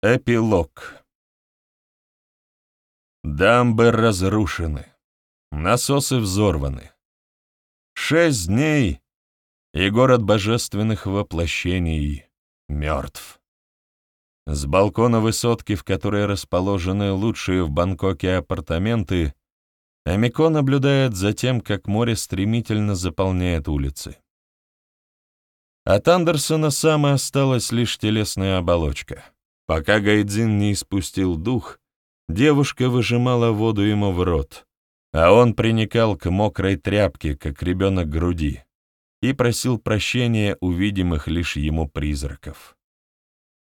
Эпилог. Дамбы разрушены, насосы взорваны. Шесть дней, и город божественных воплощений мертв. С балкона высотки, в которой расположены лучшие в Бангкоке апартаменты, Амико наблюдает за тем, как море стремительно заполняет улицы. От Андерсона Сама осталась лишь телесная оболочка — Пока Гайдзин не испустил дух, девушка выжимала воду ему в рот, а он приникал к мокрой тряпке, как ребенок груди, и просил прощения у видимых лишь ему призраков.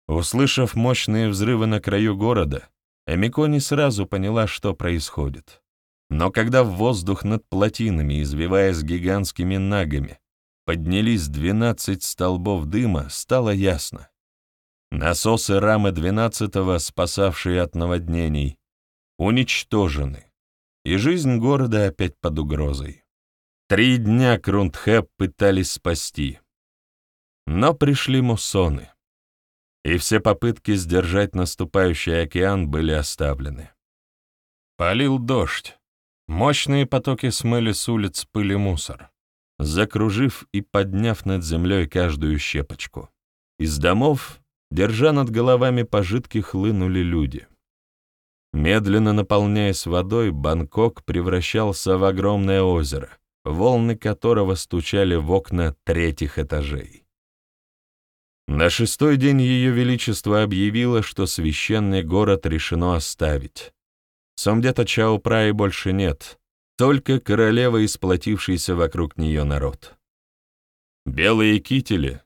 Услышав мощные взрывы на краю города, Эмико не сразу поняла, что происходит. Но когда в воздух над плотинами, извиваясь гигантскими нагами, поднялись двенадцать столбов дыма, стало ясно. Насосы рамы 12-го, спасавшие от наводнений, уничтожены, и жизнь города опять под угрозой. Три дня Крундхэп пытались спасти, но пришли муссоны, и все попытки сдержать наступающий океан были оставлены. Полил дождь, мощные потоки смыли с улиц пыль и мусор, закружив и подняв над землей каждую щепочку. Из домов Держа над головами пожитки, хлынули люди. Медленно наполняясь водой, Бангкок превращался в огромное озеро, волны которого стучали в окна третьих этажей. На шестой день Ее Величество объявило, что священный город решено оставить. Сомдета Чао Праи больше нет, только королева и сплотившийся вокруг нее народ. Белые кители,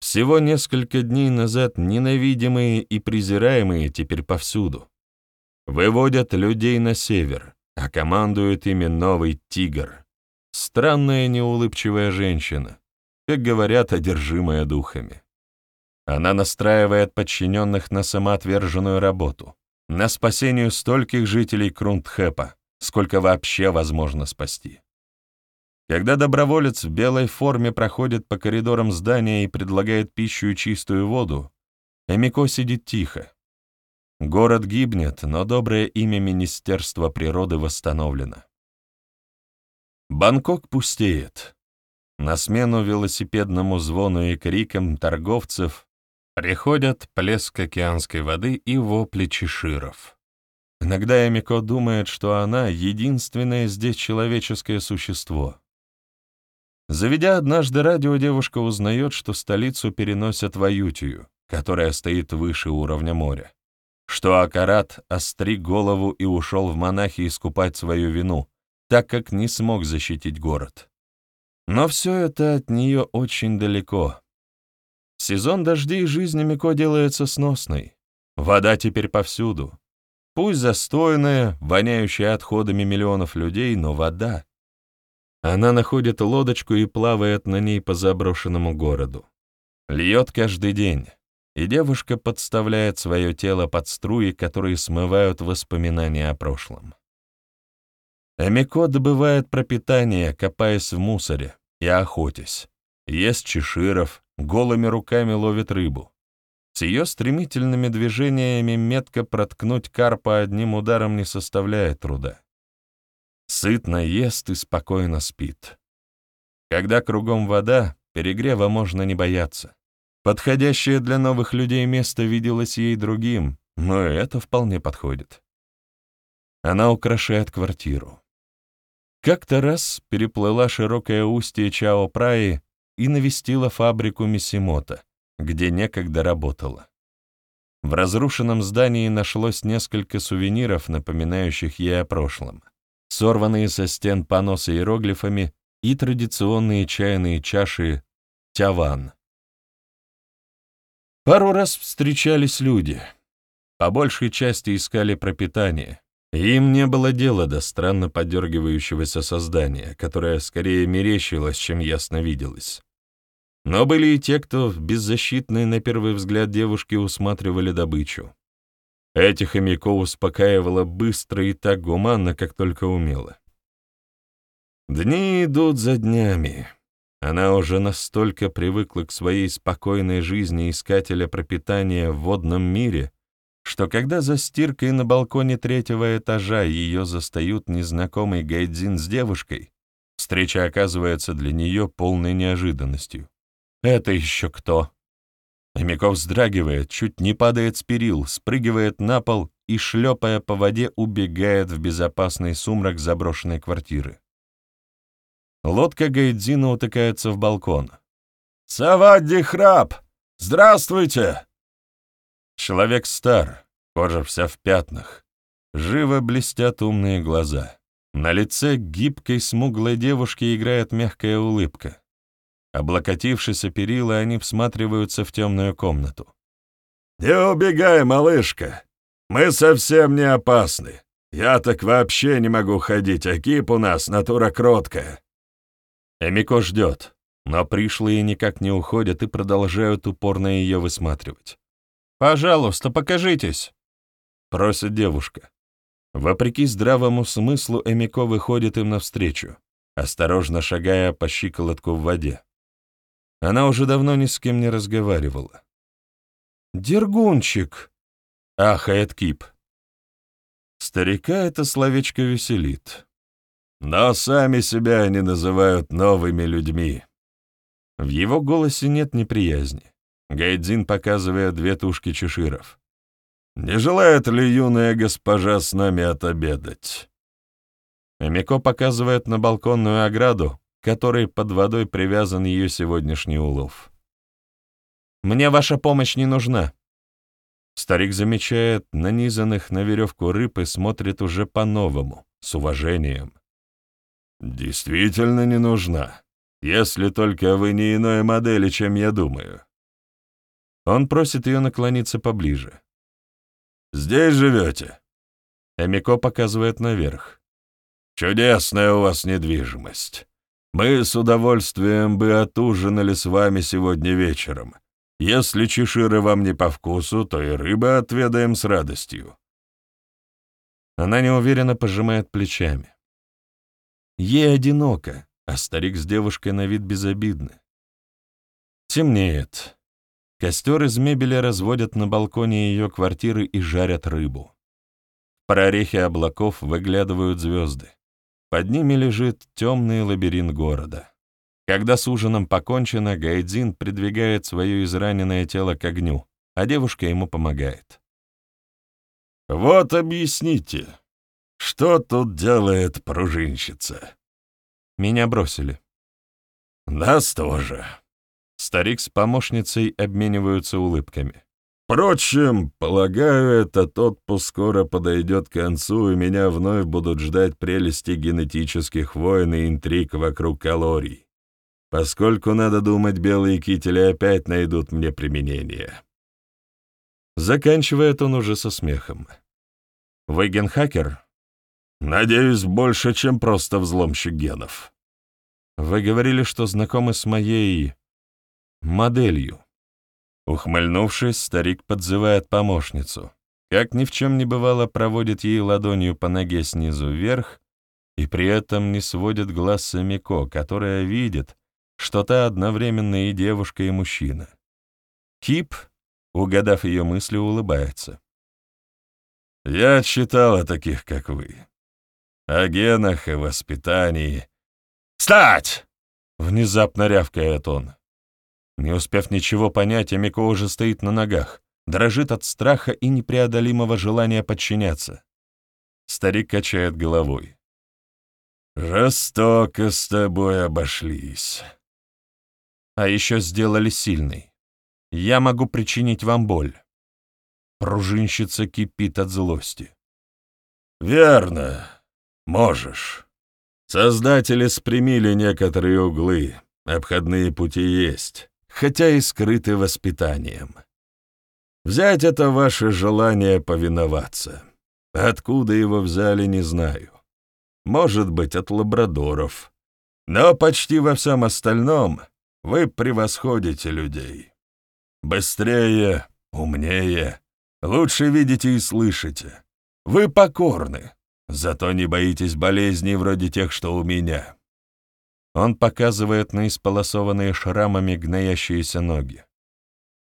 всего несколько дней назад ненавидимые и презираемые теперь повсюду. Выводят людей на север, а командует ими новый тигр. Странная неулыбчивая женщина, как говорят, одержимая духами. Она настраивает подчиненных на самоотверженную работу, на спасение стольких жителей Крундхэпа, сколько вообще возможно спасти. Когда доброволец в белой форме проходит по коридорам здания и предлагает пищу и чистую воду, Эмико сидит тихо. Город гибнет, но доброе имя Министерства природы восстановлено. Бангкок пустеет. На смену велосипедному звону и крикам торговцев приходят плеск океанской воды и вопли чеширов. Иногда Эмико думает, что она — единственное здесь человеческое существо — Заведя однажды радио, девушка узнает, что столицу переносят в Аютию, которая стоит выше уровня моря, что Акарат остриг голову и ушел в монахи искупать свою вину, так как не смог защитить город. Но все это от нее очень далеко. Сезон дождей жизнь Мико делается сносной. Вода теперь повсюду. Пусть застойная, воняющая отходами миллионов людей, но вода — она находит лодочку и плавает на ней по заброшенному городу. Льет каждый день, и девушка подставляет свое тело под струи, которые смывают воспоминания о прошлом. Эмико добывает пропитание, копаясь в мусоре и охотясь, ест чеширов, голыми руками ловит рыбу. С ее стремительными движениями метко проткнуть карпа одним ударом не составляет труда. Сытно ест и спокойно спит. Когда кругом вода, перегрева можно не бояться. Подходящее для новых людей место виделось ей другим, но это вполне подходит. Она украшает квартиру. Как-то раз переплыла широкое устье Чао-Праи и навестила фабрику Мисимото, где некогда работала. В разрушенном здании нашлось несколько сувениров, напоминающих ей о прошлом сорванные со стен поносы иероглифами и традиционные чайные чаши тяван. Пару раз встречались люди. По большей части искали пропитание. Им не было дела до странно подергивающегося создания, которое скорее мерещилось, чем ясно виделось. Но были и те, кто в беззащитной на первый взгляд девушки усматривали добычу. Этих хомяко успокаивала быстро и так гуманно, как только умела. Дни идут за днями. Она уже настолько привыкла к своей спокойной жизни искателя пропитания в водном мире, что когда за стиркой на балконе третьего этажа ее застают незнакомый гайдзин с девушкой, встреча оказывается для нее полной неожиданностью. «Это еще кто?» Хомяков вздрагивает, чуть не падает с перил, спрыгивает на пол и, шлепая по воде, убегает в безопасный сумрак заброшенной квартиры. Лодка Гайдзина утыкается в балкон. «Савадди храп! Здравствуйте!» Человек стар, кожа вся в пятнах. Живо блестят умные глаза. На лице гибкой смуглой девушки играет мягкая улыбка. Облокотившись о перила, они всматриваются в темную комнату. «Не убегай, малышка! Мы совсем не опасны. Я так вообще не могу ходить, а кип у нас натура кроткая». Эмико ждет, но пришлые никак не уходят и продолжают упорно ее высматривать. «Пожалуйста, покажитесь!» — просит девушка. Вопреки здравому смыслу Эмико выходит им навстречу, осторожно шагая по щиколотку в воде. Она уже давно ни с кем не разговаривала. «Дергунчик!» — ахает Кип. Старика это словечко веселит. Но сами себя они называют новыми людьми. В его голосе нет неприязни. Гайдзин показывая две тушки чеширов. «Не желает ли юная госпожа с нами отобедать?» Амико показывает на балконную ограду, которой под водой привязан ее сегодняшний улов. «Мне ваша помощь не нужна». Старик замечает нанизанных на веревку рыб и смотрит уже по-новому, с уважением. «Действительно не нужна, если только вы не иной модели, чем я думаю». Он просит ее наклониться поближе. «Здесь живете?» Эмико показывает наверх. «Чудесная у вас недвижимость. Мы с удовольствием бы отужинали с вами сегодня вечером. Если чеширы вам не по вкусу, то и рыбы отведаем с радостью». Она неуверенно пожимает плечами. Ей одиноко, а старик с девушкой на вид безобидны. Темнеет. Костер из мебели разводят на балконе ее квартиры и жарят рыбу. В прорехе облаков выглядывают звезды. Под ними лежит темный лабиринт города. Когда с ужином покончено, Гайдзин придвигает свое израненное тело к огню, а девушка ему помогает. «Вот объясните, что тут делает пружинщица?» «Меня бросили». «Нас тоже». Старик с помощницей обмениваются улыбками. Впрочем, полагаю, этот отпуск скоро подойдет к концу, и меня вновь будут ждать прелести генетических войн и интриг вокруг калорий, поскольку, надо думать, белые кители опять найдут мне применение. Заканчивает он уже со смехом. Вы генхакер? Надеюсь, больше, чем просто взломщик генов. Вы говорили, что знакомы с моей... моделью. Ухмыльнувшись, старик подзывает помощницу. Как ни в чем не бывало, проводит ей ладонью по ноге снизу вверх и при этом не сводит глаз с Амико, которая видит, что та одновременно и девушка, и мужчина. Кип, угадав ее мысли, улыбается. «Я читал о таких, как вы. О генах и воспитании». «Встать!» — внезапно рявкает он. Не успев ничего понять, Амико уже стоит на ногах, дрожит от страха и непреодолимого желания подчиняться. Старик качает головой. «Жестоко с тобой обошлись». «А еще сделали сильный. Я могу причинить вам боль». Пружинщица кипит от злости. «Верно. Можешь. Создатели спрямили некоторые углы, обходные пути есть хотя и скрыты воспитанием. Взять это ваше желание повиноваться. Откуда его взяли, не знаю. Может быть, от лабрадоров. Но почти во всем остальном вы превосходите людей. Быстрее, умнее, лучше видите и слышите. Вы покорны, зато не боитесь болезней вроде тех, что у меня. Он показывает на исполосованные шрамами гноящиеся ноги.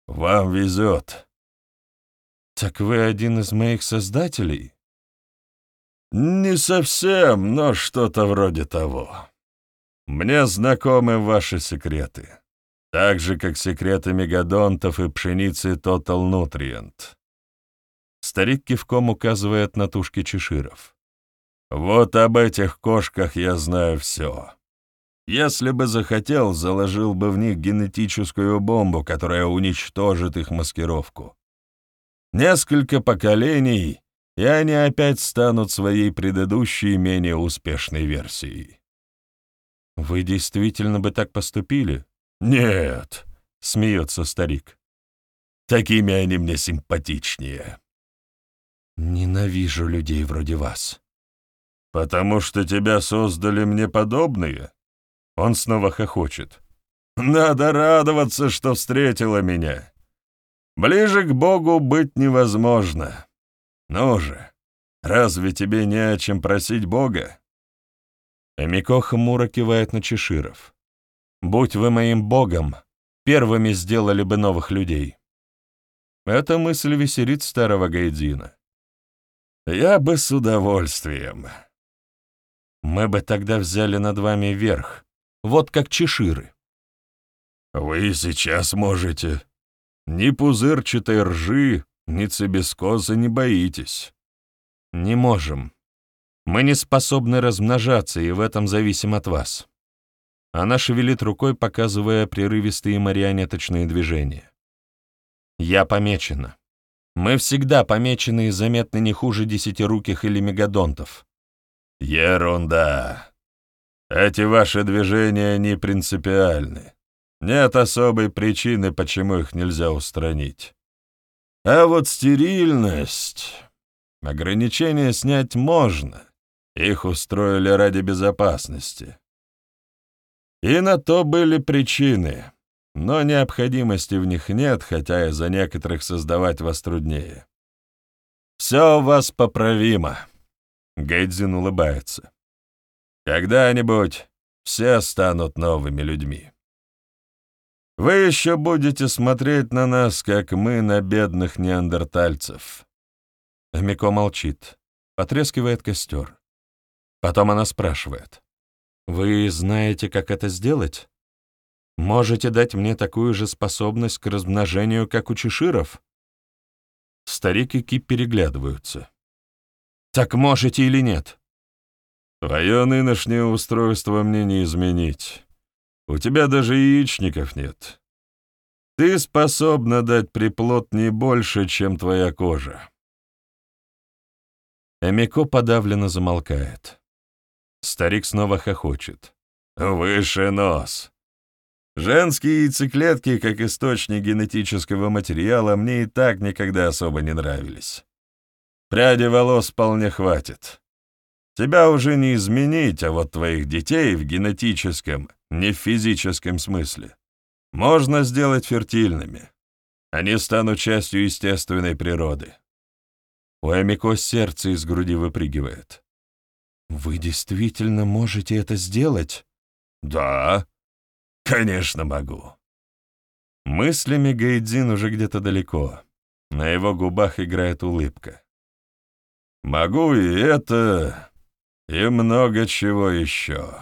«Вам везет». «Так вы один из моих создателей?» «Не совсем, но что-то вроде того. Мне знакомы ваши секреты, так же, как секреты мегадонтов и пшеницы Total Nutrient». Старик кивком указывает на тушки чеширов. «Вот об этих кошках я знаю все. Если бы захотел, заложил бы в них генетическую бомбу, которая уничтожит их маскировку. Несколько поколений, и они опять станут своей предыдущей, менее успешной версией. «Вы действительно бы так поступили?» «Нет», — смеется старик. «Такими они мне симпатичнее». «Ненавижу людей вроде вас». «Потому что тебя создали мне подобные?» Он снова хохочет. «Надо радоваться, что встретила меня. Ближе к Богу быть невозможно. Ну же, разве тебе не о чем просить Бога?» Эмико хмуро кивает на Чеширов. «Будь вы моим богом, первыми сделали бы новых людей». Эта мысль веселит старого Гайдзина. «Я бы с удовольствием». «Мы бы тогда взяли над вами верх, вот как чеширы». «Вы сейчас можете. Ни пузырчатой ржи, ни цибискоза не боитесь». «Не можем. Мы не способны размножаться, и в этом зависим от вас». Она шевелит рукой, показывая прерывистые марионеточные движения. «Я помечена. Мы всегда помечены и заметны не хуже десятируких или мегадонтов». «Ерунда. Эти ваши движения не принципиальны. Нет особой причины, почему их нельзя устранить. А вот стерильность... Ограничения снять можно. Их устроили ради безопасности. И на то были причины, но необходимости в них нет, хотя из-за некоторых создавать вас труднее. Все у вас поправимо. Гейдзин улыбается. Когда-нибудь все станут новыми людьми. Вы еще будете смотреть на нас, как мы на бедных неандертальцев». Амико молчит, потрескивает костер. Потом она спрашивает. «Вы знаете, как это сделать? Можете дать мне такую же способность к размножению, как у чеширов?» Старик и Кип переглядываются. «Так можете или нет?» Твое нынешнее устройство мне не изменить. У тебя даже яичников нет. Ты способна дать приплод не больше, чем твоя кожа. Эмико подавленно замолкает. Старик снова хохочет. «Выше нос. Женские яйцеклетки, как источник генетического материала, мне и так никогда особо не нравились. Пряди волос вполне хватит. Тебя уже не изменить, а вот твоих детей в генетическом, не в физическом смысле, можно сделать фертильными. Они станут частью естественной природы. У Эмико сердце из груди выпрыгивает. «Вы действительно можете это сделать?» «Да, конечно могу». Мыслями Гайдзин уже где-то далеко. На его губах играет улыбка. «Могу и это, и много чего еще.